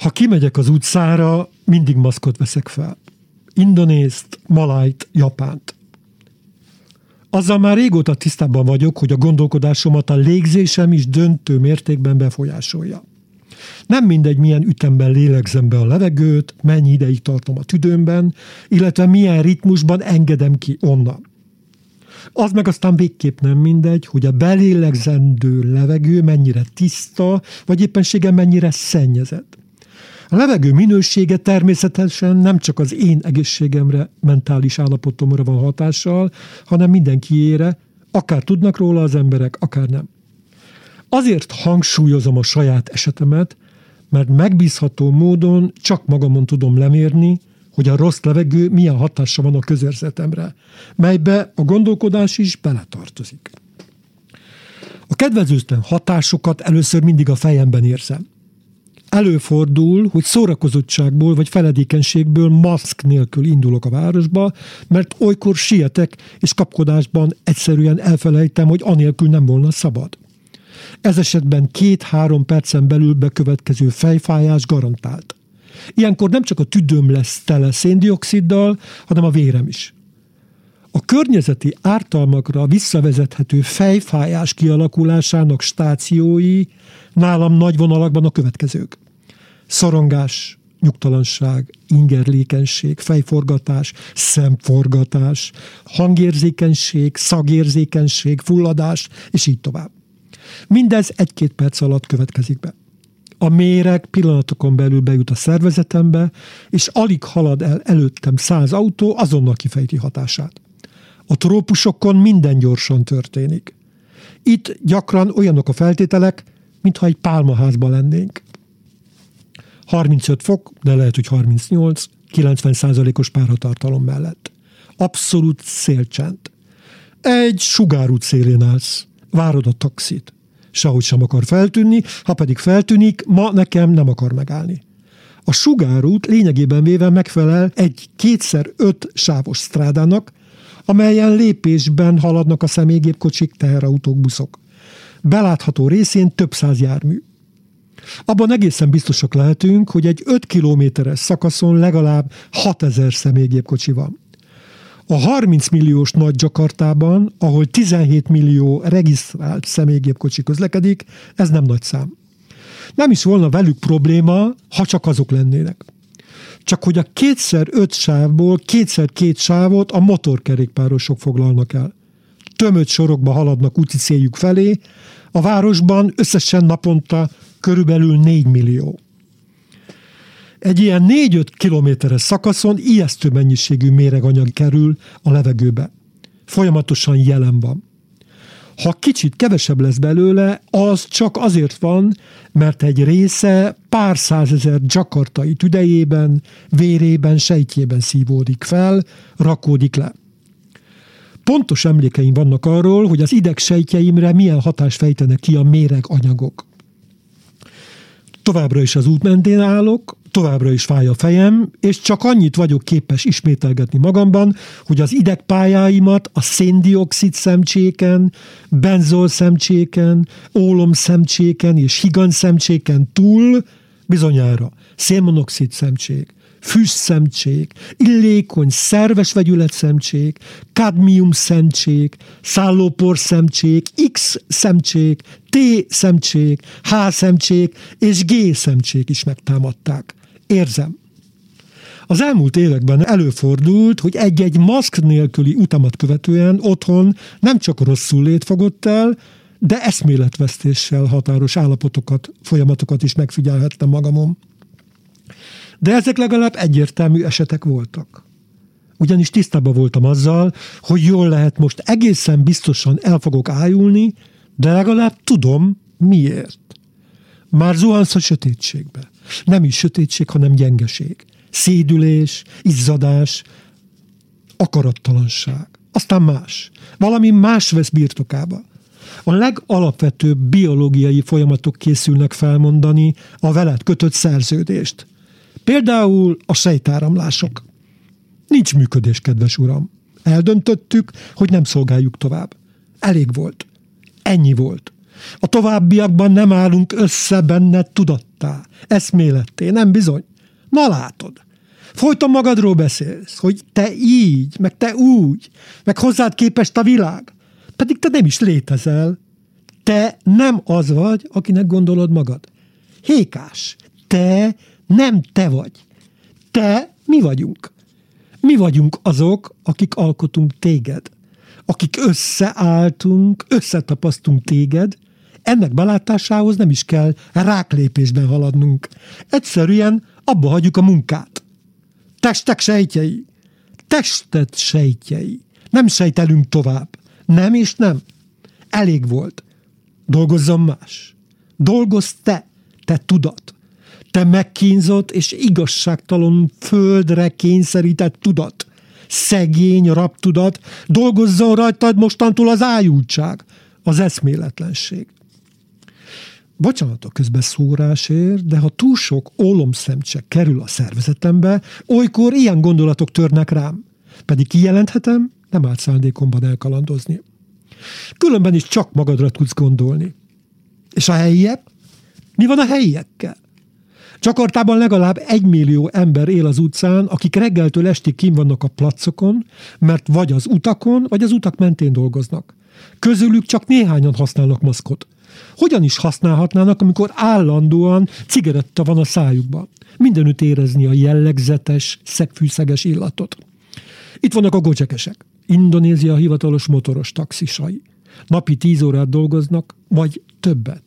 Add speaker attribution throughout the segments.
Speaker 1: Ha kimegyek az utcára, mindig maszkot veszek fel. Indonészt, malájt, japánt. Azzal már régóta tisztában vagyok, hogy a gondolkodásomat a légzésem is döntő mértékben befolyásolja. Nem mindegy, milyen ütemben lélegzem be a levegőt, mennyi ideig tartom a tüdőmben, illetve milyen ritmusban engedem ki onnan. Az meg aztán végképp nem mindegy, hogy a belélegzendő levegő mennyire tiszta, vagy éppenséggel mennyire szennyezett. A levegő minősége természetesen nem csak az én egészségemre, mentális állapotomra van hatással, hanem mindenkiére, akár tudnak róla az emberek, akár nem. Azért hangsúlyozom a saját esetemet, mert megbízható módon csak magamon tudom lemérni, hogy a rossz levegő milyen hatása van a közérzetemre, melybe a gondolkodás is beletartozik. A kedvezőtlen hatásokat először mindig a fejemben érzem. Előfordul, hogy szórakozottságból vagy feledékenységből maszk nélkül indulok a városba, mert olykor sietek, és kapkodásban egyszerűen elfelejtem, hogy anélkül nem volna szabad. Ez esetben két-három percen belül bekövetkező fejfájás garantált. Ilyenkor nem csak a tüdőm lesz tele széndioksziddal, hanem a vérem is. A környezeti ártalmakra visszavezethető fejfájás kialakulásának stációi nálam nagy vonalakban a következők. Szorongás, nyugtalanság, ingerlékenység, fejforgatás, szemforgatás, hangérzékenység, szagérzékenység, fulladás, és így tovább. Mindez egy-két perc alatt következik be. A méreg pillanatokon belül bejut a szervezetembe, és alig halad el előttem száz autó, azonnal kifejti hatását. A trópusokon minden gyorsan történik. Itt gyakran olyanok a feltételek, mintha egy pálmaházban lennénk. 35 fok, de lehet, hogy 38, 90 százalékos párhatartalom mellett. Abszolút szélcsend. Egy sugárút szélén állsz, várod a taxit sehogy sem akar feltűnni, ha pedig feltűnik, ma nekem nem akar megállni. A sugárút lényegében véve megfelel egy kétszer öt sávos strádának, amelyen lépésben haladnak a személygépkocsik, teherautók, buszok. Belátható részén több száz jármű. Abban egészen biztosak lehetünk, hogy egy 5 kilométeres szakaszon legalább 6000 személygépkocsi van. A 30 milliós nagy Jakartában, ahol 17 millió regisztrált személygépkocsi közlekedik, ez nem nagy szám. Nem is volna velük probléma, ha csak azok lennének. Csak hogy a kétszer öt sávból kétszer két sávot a motorkerékpárosok foglalnak el. Tömött sorokba haladnak úti céljuk felé, a városban összesen naponta körülbelül 4 millió. Egy ilyen 4-5 kilométeres szakaszon ijesztő mennyiségű méreganyag kerül a levegőbe. Folyamatosan jelen van. Ha kicsit kevesebb lesz belőle, az csak azért van, mert egy része pár százezer gyakartai tüdejében, vérében, sejtjében szívódik fel, rakódik le. Pontos emlékeim vannak arról, hogy az ideg sejtjeimre milyen hatást fejtenek ki a méreganyagok. Továbbra is az út mentén állok, továbbra is fáj a fejem, és csak annyit vagyok képes ismételgetni magamban, hogy az idegpályáimat a széndiokszid szemcséken, benzol szemcséken, ólom szemcséken és higan szemcséken túl bizonyára szénmonoxid szemcsék, szemcsék, illékony, szerves vegyület szemcsék, kadmium szemcsék, szállópor szemcsék, X szemcsék, T szemcsék, H szemcsék és G szemcsék is megtámadták. Érzem. Az elmúlt években előfordult, hogy egy-egy maszk nélküli utamat követően otthon nem csak rosszul lét fogott el, de eszméletvesztéssel határos állapotokat, folyamatokat is megfigyelhettem magamon. De ezek legalább egyértelmű esetek voltak. Ugyanis tisztában voltam azzal, hogy jól lehet most egészen biztosan el fogok ájulni, de legalább tudom, miért. Már zuhansz a sötétségbe. Nem is sötétség, hanem gyengeség. Szédülés, izzadás, akarattalanság. Aztán más. Valami más vesz birtokába. A legalapvetőbb biológiai folyamatok készülnek felmondani a veled kötött szerződést. Például a sejtáramlások. Nincs működés, kedves uram. Eldöntöttük, hogy nem szolgáljuk tovább. Elég volt. Ennyi volt. A továbbiakban nem állunk össze benne tudattal tudattá, eszméletté, nem bizony? Na látod. Folyton magadról beszélsz, hogy te így, meg te úgy, meg hozzád képest a világ. Pedig te nem is létezel. Te nem az vagy, akinek gondolod magad. Hékás, te nem te vagy. Te mi vagyunk. Mi vagyunk azok, akik alkotunk téged. Akik összeálltunk, összetapasztunk téged, ennek belátásához nem is kell ráklépésben haladnunk. Egyszerűen abba hagyjuk a munkát. Testek sejtjei. Testet sejtjei. Nem sejtelünk tovább. Nem és nem. Elég volt. Dolgozzon más. Dolgozz te, te tudat. Te megkínzott és igazságtalan földre kényszerített tudat. Szegény rabtudat, dolgozzon rajtad mostantól az ájultság, az eszméletlenség. Bocsánat a közbeszórásért, de ha túl sok ólomszemcse kerül a szervezetembe, olykor ilyen gondolatok törnek rám. Pedig kijelenthetem, nem állt szándékomban elkalandozni. Különben is csak magadra tudsz gondolni. És a helyiek? Mi van a helyiekkel? Csakartában legalább egy millió ember él az utcán, akik reggeltől estig kim vannak a placokon, mert vagy az utakon, vagy az utak mentén dolgoznak. Közülük csak néhányan használnak maszkot. Hogyan is használhatnának, amikor állandóan cigaretta van a szájukban? Mindenütt érezni a jellegzetes, szegfűszeges illatot. Itt vannak a gocsekesek. Indonézia hivatalos motoros taxisai. Napi tíz órát dolgoznak, vagy többet.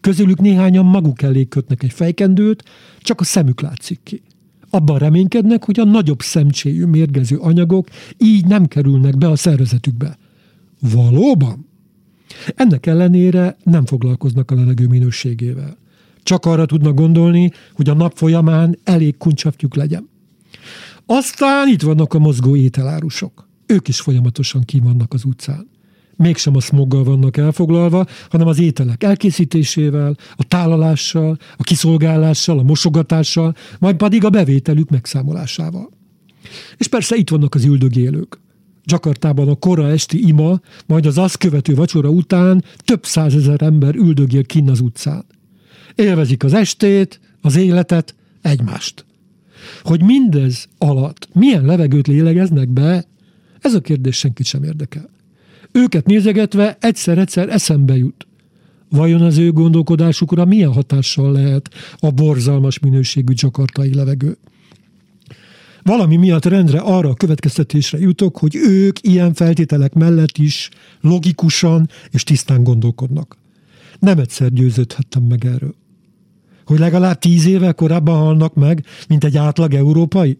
Speaker 1: Közülük néhányan maguk elé kötnek egy fejkendőt, csak a szemük látszik ki. Abban reménykednek, hogy a nagyobb szemcséjű mérgező anyagok így nem kerülnek be a szervezetükbe. Valóban? Ennek ellenére nem foglalkoznak a levegő minőségével. Csak arra tudnak gondolni, hogy a nap folyamán elég kuncsaftjuk legyen. Aztán itt vannak a mozgó ételárusok. Ők is folyamatosan kivannak az utcán. Mégsem a smoggal vannak elfoglalva, hanem az ételek elkészítésével, a tálalással, a kiszolgálással, a mosogatással, majd pedig a bevételük megszámolásával. És persze itt vannak az üldögélők. Jakartában a kora esti ima, majd az azt követő vacsora után több százezer ember üldögél kinn az utcán. Élvezik az estét, az életet, egymást. Hogy mindez alatt milyen levegőt lélegeznek be, ez a kérdés senkit sem érdekel. Őket nézegetve egyszer-egyszer eszembe jut. Vajon az ő gondolkodásukra milyen hatással lehet a borzalmas minőségű csakartai levegő? Valami miatt rendre arra a következtetésre jutok, hogy ők ilyen feltételek mellett is logikusan és tisztán gondolkodnak. Nem egyszer győződhettem meg erről. Hogy legalább tíz éve korábban halnak meg, mint egy átlag európai?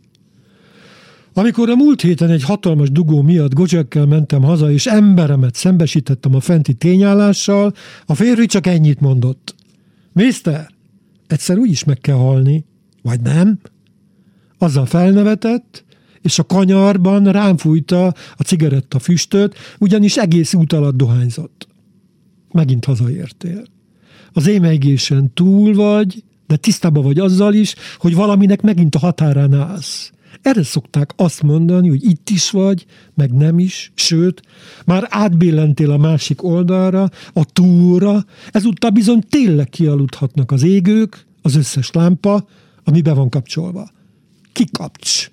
Speaker 1: Amikor a múlt héten egy hatalmas dugó miatt gocsekkel mentem haza, és emberemet szembesítettem a fenti tényállással, a férfi csak ennyit mondott. Mister, egyszer úgy is meg kell halni, vagy nem? Azzal felnevetett, és a kanyarban rám fújta a cigaretta füstöt, ugyanis egész út alatt dohányzott. Megint hazaértél. Az émeigésen túl vagy, de tisztában vagy azzal is, hogy valaminek megint a határán állsz. Erre szokták azt mondani, hogy itt is vagy, meg nem is, sőt, már átbillentél a másik oldalra, a túra, ezúttal bizony tényleg kialudhatnak az égők, az összes lámpa, ami be van kapcsolva. Kikapcs.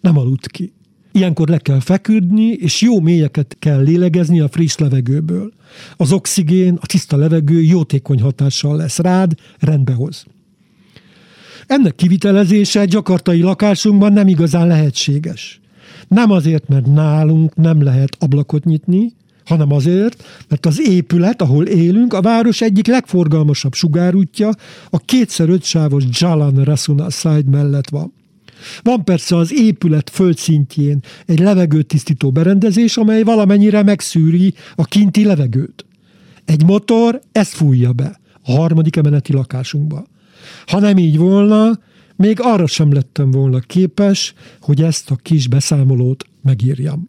Speaker 1: Nem aludt ki. Ilyenkor le kell feküdni, és jó mélyeket kell lélegezni a friss levegőből. Az oxigén, a tiszta levegő jótékony hatással lesz rád, rendbehoz. Ennek kivitelezése gyakartai lakásunkban nem igazán lehetséges. Nem azért, mert nálunk nem lehet ablakot nyitni, hanem azért, mert az épület, ahol élünk, a város egyik legforgalmasabb sugárútja, a kétszer ötsávos Jalan Rasuna side mellett van. Van persze az épület földszintjén egy levegőtisztító berendezés, amely valamennyire megszűri a kinti levegőt. Egy motor ezt fújja be a harmadik emeleti lakásunkba. Ha nem így volna, még arra sem lettem volna képes, hogy ezt a kis beszámolót megírjam.